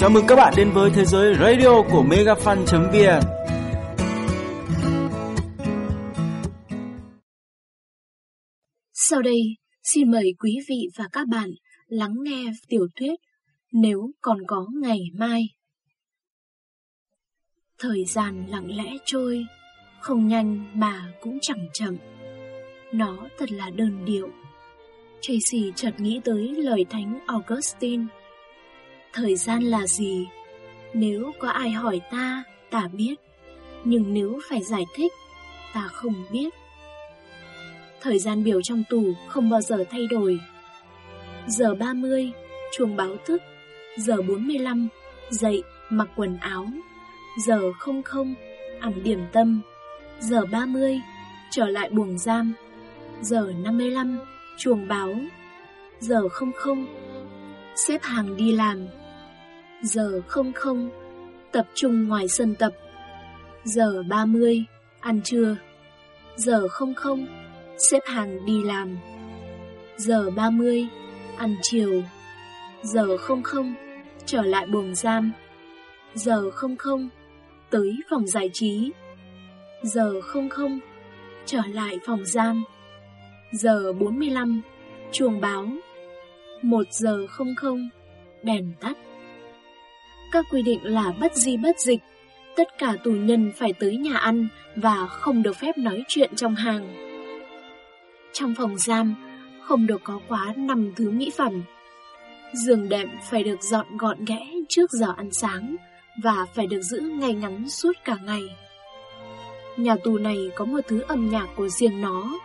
Chào mừng các bạn đến với thế giới radio của megafan.vn Sau đây, xin mời quý vị và các bạn lắng nghe tiểu thuyết Nếu còn có ngày mai. Thời gian lặng lẽ trôi, không nhanh mà cũng chẳng chậm. Nó thật là đơn điệu. Tracy chợt nghĩ tới lời thánh Augustine. Thời gian là gì? Nếu có ai hỏi ta, ta biết. Nhưng nếu phải giải thích, ta không biết. Thời gian biểu trong tủ không bao giờ thay đổi. Giờ 30, chuông báo thức. Giờ 45, dậy, mặc quần áo. Giờ 00, ăn điểm tâm. Giờ 30, trở lại buồng giam. Giờ 55, chuồng báo. Giờ 00, xếp hàng đi làm. Giờ 00, tập trung ngoài sân tập. Giờ 30, ăn trưa. Giờ 00, xếp hàng đi làm. Giờ 30, ăn chiều. Giờ 00, trở lại buồng giam. Giờ 00, tới phòng giải trí. Giờ 00, trở lại phòng giam. Giờ 45, chuồng báo. 1 giờ 00, đèn tắt. Các quy định là bất di bất dịch, tất cả tù nhân phải tới nhà ăn và không được phép nói chuyện trong hàng. Trong phòng giam, không được có quá 5 thứ mỹ phẩm. Giường đệm phải được dọn gọn ghẽ trước giờ ăn sáng và phải được giữ ngay ngắn suốt cả ngày. Nhà tù này có một thứ âm nhạc của riêng nó,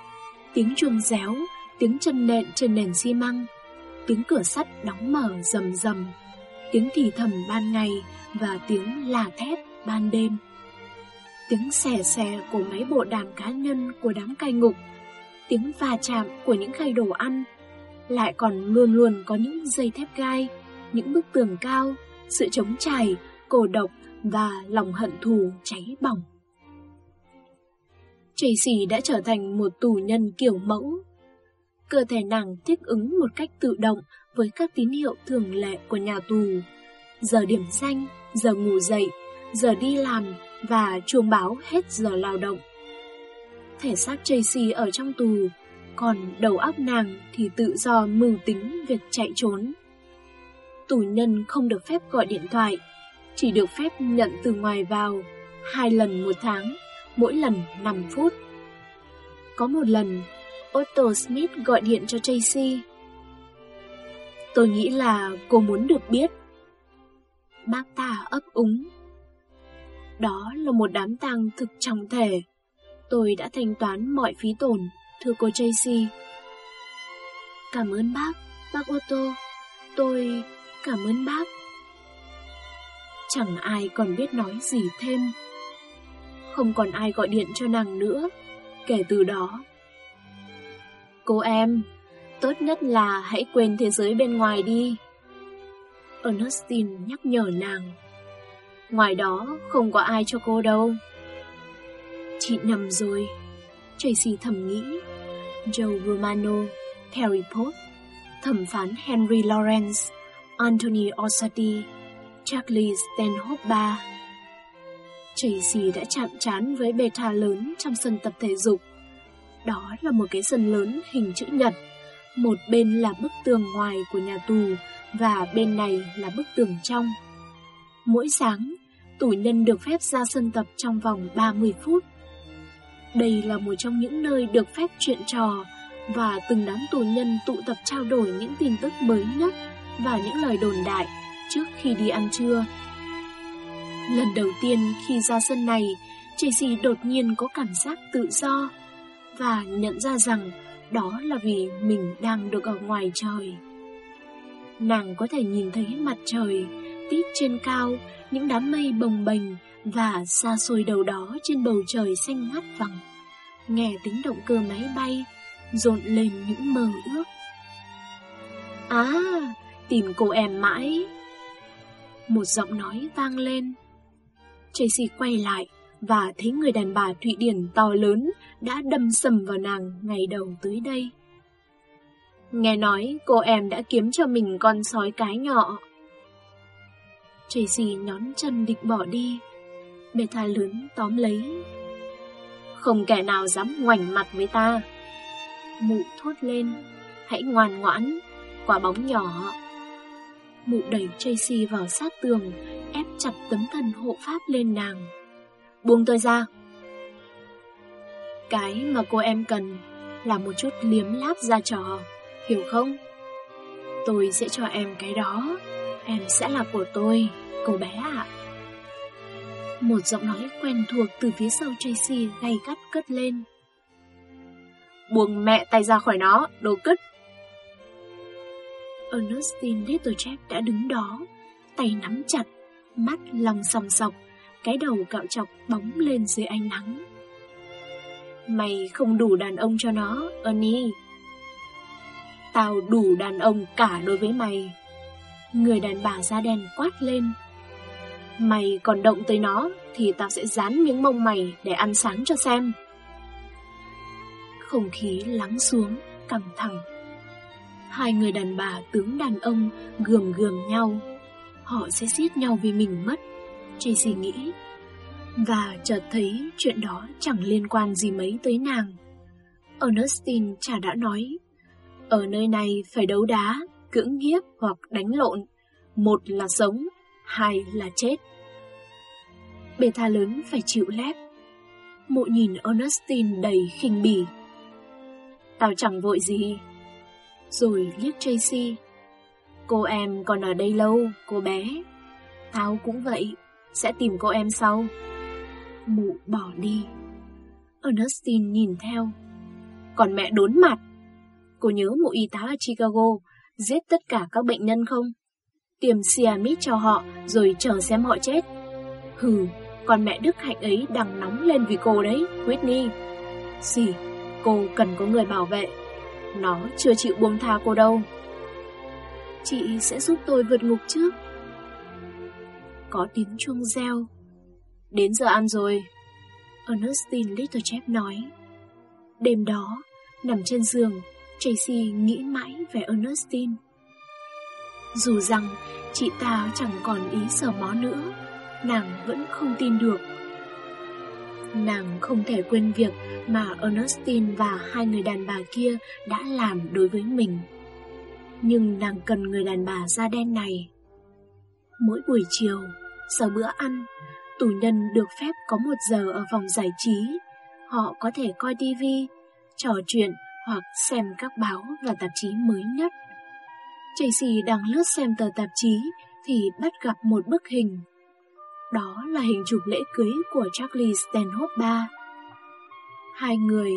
tiếng chuông réo, tiếng chân nện trên nền xi măng, tiếng cửa sắt đóng mở rầm rầm, tiếng thì thầm ban ngày và tiếng là thét ban đêm. Tiếng xè xè của máy bộ đàm cá nhân của đám cai ngục tiếng va chạm của những khay đồ ăn, lại còn luôn luôn có những dây thép gai, những bức tường cao, sự chống chảy, cổ độc và lòng hận thù cháy bỏng. Tracy đã trở thành một tù nhân kiểu mẫu. Cơ thể nàng thích ứng một cách tự động với các tín hiệu thường lệ của nhà tù. Giờ điểm danh, giờ ngủ dậy, giờ đi làm và chuông báo hết giờ lao động thể xác Tracy ở trong tù, còn đầu óc nàng thì tự do mưu tính việc chạy trốn. Tù nhân không được phép gọi điện thoại, chỉ được phép nhận từ ngoài vào, hai lần một tháng, mỗi lần 5 phút. Có một lần, Otto Smith gọi điện cho Tracy. Tôi nghĩ là cô muốn được biết. Bác ta ấp úng. Đó là một đám tang thực trọng thể. Tôi đã thanh toán mọi phí tổn, thưa cô Tracy. Cảm ơn bác, bác Otto. Tôi cảm ơn bác. Chẳng ai còn biết nói gì thêm. Không còn ai gọi điện cho nàng nữa, kể từ đó. Cô em, tốt nhất là hãy quên thế giới bên ngoài đi. Ernestine nhắc nhở nàng. Ngoài đó không có ai cho cô đâu. Chị nằm rồi. Tracy thầm nghĩ. Joe Romano, Terry Pope, thẩm phán Henry Lawrence, Anthony Orsatti, Charlie Stanhope ba. Tracy đã chạm trán với beta lớn trong sân tập thể dục. Đó là một cái sân lớn hình chữ nhật. Một bên là bức tường ngoài của nhà tù và bên này là bức tường trong. Mỗi sáng, tù nhân được phép ra sân tập trong vòng 30 phút. Đây là một trong những nơi được phép chuyện trò và từng đám tù nhân tụ tập trao đổi những tin tức mới nhất và những lời đồn đại trước khi đi ăn trưa. Lần đầu tiên khi ra sân này, Tracy đột nhiên có cảm giác tự do và nhận ra rằng đó là vì mình đang được ở ngoài trời. Nàng có thể nhìn thấy mặt trời, tít trên cao, những đám mây bồng bềnh và xa xôi đầu đó trên bầu trời xanh ngắt vàng. Nghe tiếng động cơ máy bay, rộn lên những mơ ước. À, tìm cô em mãi. Một giọng nói vang lên. Tracy quay lại và thấy người đàn bà Thụy Điển to lớn đã đâm sầm vào nàng ngày đầu tới đây. Nghe nói cô em đã kiếm cho mình con sói cái nhỏ. Tracy nhón chân định bỏ đi. bê tha lớn tóm lấy. Không kẻ nào dám ngoảnh mặt với ta. Mụ thốt lên. Hãy ngoan ngoãn, quả bóng nhỏ. Mụ đẩy Tracy vào sát tường, ép chặt tấm thân hộ pháp lên nàng. Buông tôi ra. Cái mà cô em cần là một chút liếm láp ra trò, hiểu không? Tôi sẽ cho em cái đó, em sẽ là của tôi, cô bé ạ. Một giọng nói quen thuộc từ phía sau Tracy gay gắt cất lên. Buông mẹ tay ra khỏi nó, đồ cứt. Ernestine Littlejack đã đứng đó, tay nắm chặt, mắt lòng sòng sọc, cái đầu cạo chọc bóng lên dưới ánh nắng. Mày không đủ đàn ông cho nó, Ernie. Tao đủ đàn ông cả đối với mày. Người đàn bà da đen quát lên. Mày còn động tới nó thì tao sẽ dán miếng mông mày để ăn sáng cho xem. Không khí lắng xuống, căng thẳng. Hai người đàn bà tướng đàn ông gườm gườm nhau. Họ sẽ giết nhau vì mình mất. Tracy nghĩ. Và chợt thấy chuyện đó chẳng liên quan gì mấy tới nàng. Ernestine chả đã nói. Ở nơi này phải đấu đá, cưỡng hiếp hoặc đánh lộn. Một là sống, hai là chết. Bê tha lớn phải chịu lép. Mụ nhìn Ernestine đầy khinh bỉ. Tao chẳng vội gì. Rồi liếc Tracy. Cô em còn ở đây lâu, cô bé. Tao cũng vậy, sẽ tìm cô em sau. Mụ bỏ đi. Ernestine nhìn theo. Còn mẹ đốn mặt. Cô nhớ mụ y tá ở Chicago giết tất cả các bệnh nhân không? Tiêm Siamit cho họ rồi chờ xem họ chết. Hừ, con mẹ Đức Hạnh ấy đang nóng lên vì cô đấy, Whitney. Gì, cô cần có người bảo vệ. Nó chưa chịu buông tha cô đâu. Chị sẽ giúp tôi vượt ngục trước. Có tiếng chuông reo. Đến giờ ăn rồi. Ernestine Littlechap nói. Đêm đó, nằm trên giường, Tracy nghĩ mãi về Ernestine. Dù rằng chị ta chẳng còn ý sờ mó nữa, nàng vẫn không tin được. Nàng không thể quên việc mà Ernestine và hai người đàn bà kia đã làm đối với mình. Nhưng nàng cần người đàn bà da đen này. Mỗi buổi chiều, sau bữa ăn, tù nhân được phép có một giờ ở phòng giải trí. Họ có thể coi tivi, trò chuyện hoặc xem các báo và tạp chí mới nhất. Tracy đang lướt xem tờ tạp chí thì bắt gặp một bức hình. Đó là hình chụp lễ cưới của Charlie Stanhope ba. Hai người,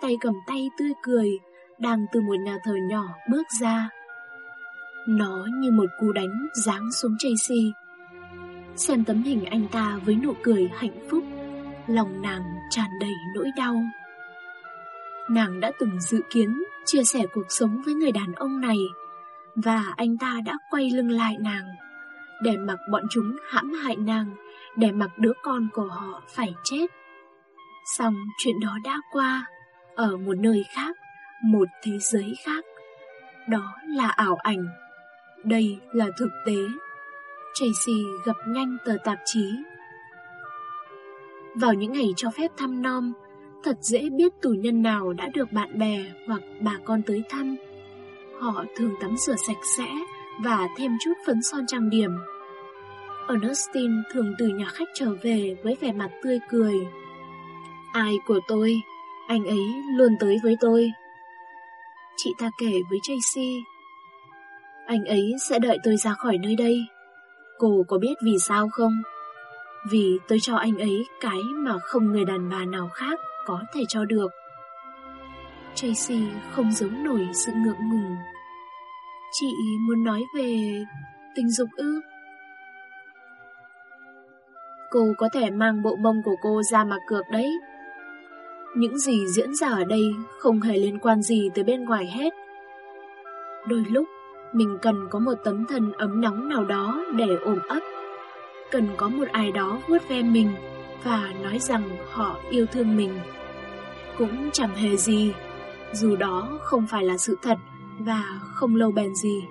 tay cầm tay tươi cười, đang từ một nhà thờ nhỏ bước ra. Nó như một cú đánh giáng xuống Tracy. Xem tấm hình anh ta với nụ cười hạnh phúc, lòng nàng tràn đầy nỗi đau. Nàng đã từng dự kiến chia sẻ cuộc sống với người đàn ông này, và anh ta đã quay lưng lại nàng, để mặc bọn chúng hãm hại nàng, để mặc đứa con của họ phải chết. Xong chuyện đó đã qua, ở một nơi khác, một thế giới khác. Đó là ảo ảnh, đây là thực tế. Tracy gặp nhanh tờ tạp chí. Vào những ngày cho phép thăm nom, thật dễ biết tù nhân nào đã được bạn bè hoặc bà con tới thăm. Họ thường tắm rửa sạch sẽ và thêm chút phấn son trang điểm. Ernestine thường từ nhà khách trở về với vẻ mặt tươi cười. Ai của tôi, anh ấy luôn tới với tôi. Chị ta kể với Tracy. Anh ấy sẽ đợi tôi ra khỏi nơi đây. Cô có biết vì sao không? Vì tôi cho anh ấy cái mà không người đàn bà nào khác có thể cho được. Tracy không giấu nổi sự ngượng ngùng. Chị muốn nói về tình dục ư? Cô có thể mang bộ mông của cô ra mà cược đấy. Những gì diễn ra ở đây không hề liên quan gì tới bên ngoài hết. Đôi lúc, mình cần có một tấm thân ấm nóng nào đó để ôm ấp. Cần có một ai đó vuốt ve mình và nói rằng họ yêu thương mình. Cũng chẳng hề gì, dù đó không phải là sự thật và không lâu bền gì.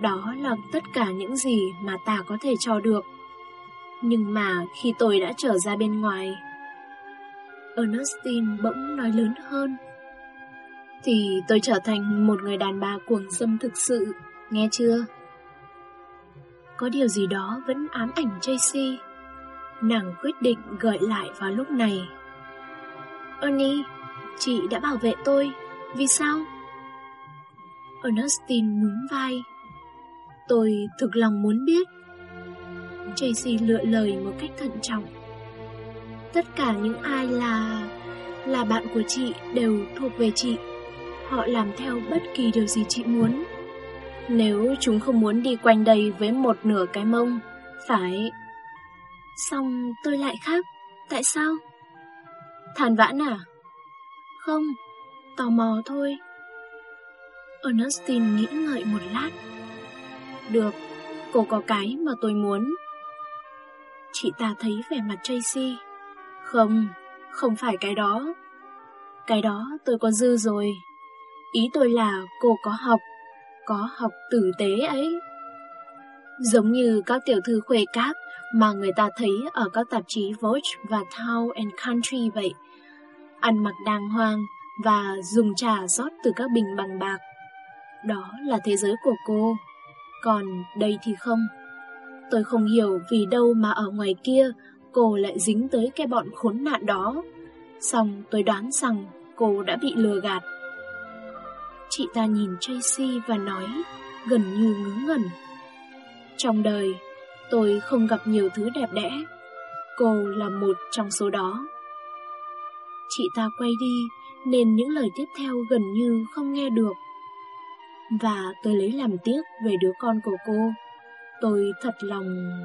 Đó là tất cả những gì mà ta có thể cho được. Nhưng mà khi tôi đã trở ra bên ngoài, Ernestine bỗng nói lớn hơn. Thì tôi trở thành một người đàn bà cuồng dâm thực sự, nghe chưa? Có điều gì đó vẫn ám ảnh Tracy. Nàng quyết định gợi lại vào lúc này. Ernie, chị đã bảo vệ tôi, vì sao? Ernestine nhún vai. Tôi thực lòng muốn biết. Tracy lựa lời một cách thận trọng. Tất cả những ai là... là bạn của chị đều thuộc về chị. Họ làm theo bất kỳ điều gì chị muốn. Nếu chúng không muốn đi quanh đây với một nửa cái mông, phải... Xong tôi lại khác, tại sao? Than vãn à? Không, tò mò thôi. Ernestine nghĩ ngợi một lát. Được, cô có cái mà tôi muốn. Chị ta thấy vẻ mặt Tracy. Không, không phải cái đó. Cái đó tôi có dư rồi. Ý tôi là cô có học, có học tử tế ấy. Giống như các tiểu thư khuê các mà người ta thấy ở các tạp chí Vogue và Town and Country vậy. Ăn mặc đàng hoàng và dùng trà rót từ các bình bằng bạc. Đó là thế giới của cô. Còn đây thì không. Tôi không hiểu vì đâu mà ở ngoài kia cô lại dính tới cái bọn khốn nạn đó. Xong tôi đoán rằng cô đã bị lừa gạt. Chị ta nhìn Tracy và nói gần như ngớ ngẩn. Trong đời, tôi không gặp nhiều thứ đẹp đẽ. Cô là một trong số đó. Chị ta quay đi nên những lời tiếp theo gần như không nghe được. Và tôi lấy làm tiếc về đứa con của cô. Tôi thật lòng...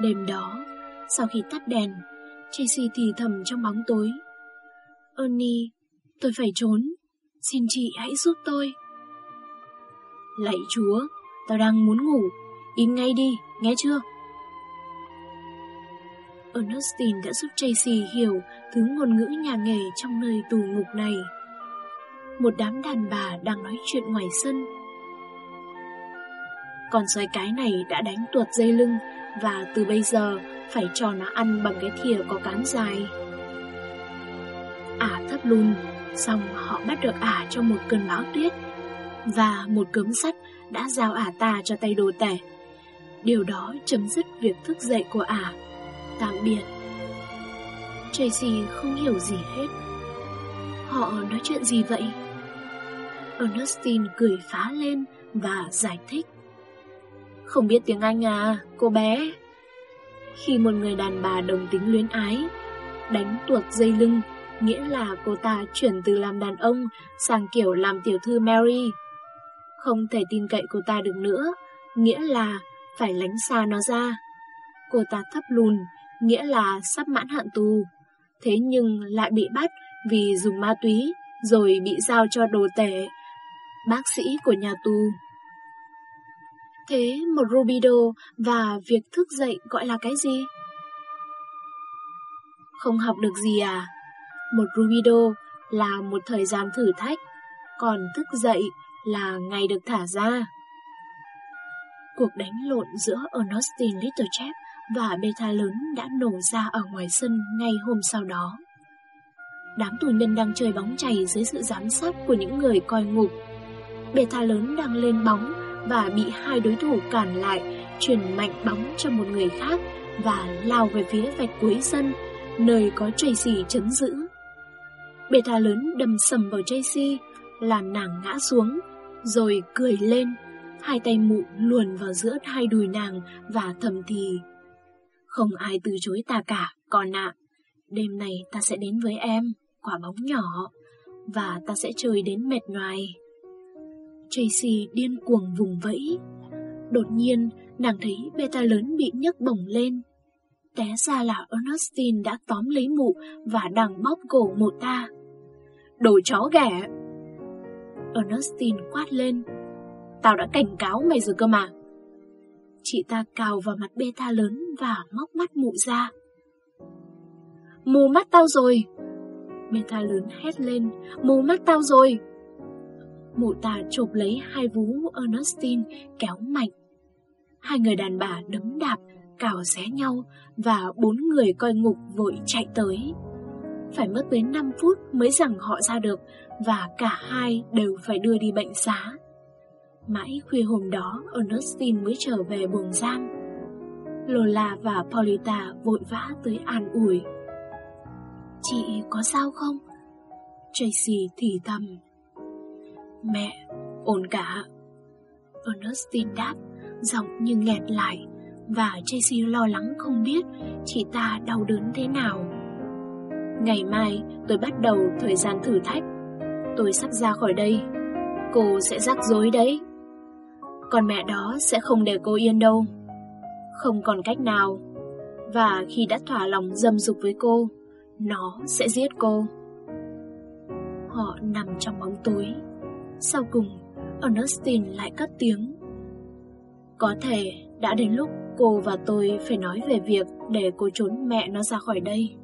Đêm đó, sau khi tắt đèn, Tracy thì thầm trong bóng tối. Ernie, tôi phải trốn. Xin chị hãy giúp tôi. Lạy chúa, tao đang muốn ngủ. Im ngay đi, nghe chưa? Ernestine đã giúp Tracy hiểu thứ ngôn ngữ nhà nghề trong nơi tù ngục này. Một đám đàn bà đang nói chuyện ngoài sân. Con sói cái này đã đánh tuột dây lưng và từ bây giờ phải cho nó ăn bằng cái thìa có cán dài. Ả thấp lùn, xong họ bắt được Ả trong một cơn bão tuyết và một cấm sắt đã giao Ả ta cho tay đồ tể. Điều đó chấm dứt việc thức dậy của Ả. Tạm biệt. Tracy không hiểu gì hết. Họ nói chuyện gì vậy? Ernestine cười phá lên và giải thích. Không biết tiếng Anh à, cô bé? Khi một người đàn bà đồng tính luyến ái, đánh tuột dây lưng, nghĩa là cô ta chuyển từ làm đàn ông sang kiểu làm tiểu thư Mary. Không thể tin cậy cô ta được nữa, nghĩa là phải lánh xa nó ra. Cô ta thấp lùn, nghĩa là sắp mãn hạn tù. Thế nhưng lại bị bắt vì dùng ma túy, rồi bị giao cho đồ tể, bác sĩ của nhà tù. Thế một rubido và việc thức dậy gọi là cái gì? Không học được gì à? Một rubido là một thời gian thử thách, còn thức dậy là ngày được thả ra. Cuộc đánh lộn giữa Ernestine Littlechap và beta lớn đã nổ ra ở ngoài sân ngay hôm sau đó. Đám tù nhân đang chơi bóng chày dưới sự giám sát của những người coi ngục. Beta lớn đang lên bóng và bị hai đối thủ cản lại, chuyển mạnh bóng cho một người khác và lao về phía vạch cuối sân, nơi có Tracy chấn giữ. Beta lớn đâm sầm vào Tracy, làm nàng ngã xuống, rồi cười lên, hai tay mụ luồn vào giữa hai đùi nàng và thầm thì. Không ai từ chối ta cả, con ạ. Đêm này ta sẽ đến với em, quả bóng nhỏ, và ta sẽ chơi đến mệt nhoài. Tracy điên cuồng vùng vẫy. Đột nhiên, nàng thấy beta lớn bị nhấc bổng lên. Té ra là Ernestine đã tóm lấy mụ và đang bóp cổ mụ ta. Đồ chó ghẻ! Ernestine quát lên. Tao đã cảnh cáo mày rồi cơ mà. Chị ta cào vào mặt beta lớn và móc mắt mụ ra. Mù mắt tao rồi! Beta lớn hét lên, mù mắt tao rồi! Mụ ta chụp lấy hai vú Ernestine kéo mạnh. Hai người đàn bà đấm đạp, cào xé nhau và bốn người coi ngục vội chạy tới. Phải mất tới 5 phút mới rằng họ ra được và cả hai đều phải đưa đi bệnh xá. Mãi khuya hôm đó, Ernestine mới trở về buồng giam. Lola và Paulita vội vã tới an ủi. Chị có sao không? Tracy thì thầm. Mẹ, ổn cả. Ernestine đáp, giọng như nghẹt lại, và Tracy lo lắng không biết chị ta đau đớn thế nào. Ngày mai tôi bắt đầu thời gian thử thách. Tôi sắp ra khỏi đây. Cô sẽ rắc rối đấy. Còn mẹ đó sẽ không để cô yên đâu. Không còn cách nào. Và khi đã thỏa lòng dâm dục với cô, nó sẽ giết cô. Họ nằm trong bóng tối. Sau cùng, Ernestine lại cất tiếng. Có thể đã đến lúc cô và tôi phải nói về việc để cô trốn mẹ nó ra khỏi đây.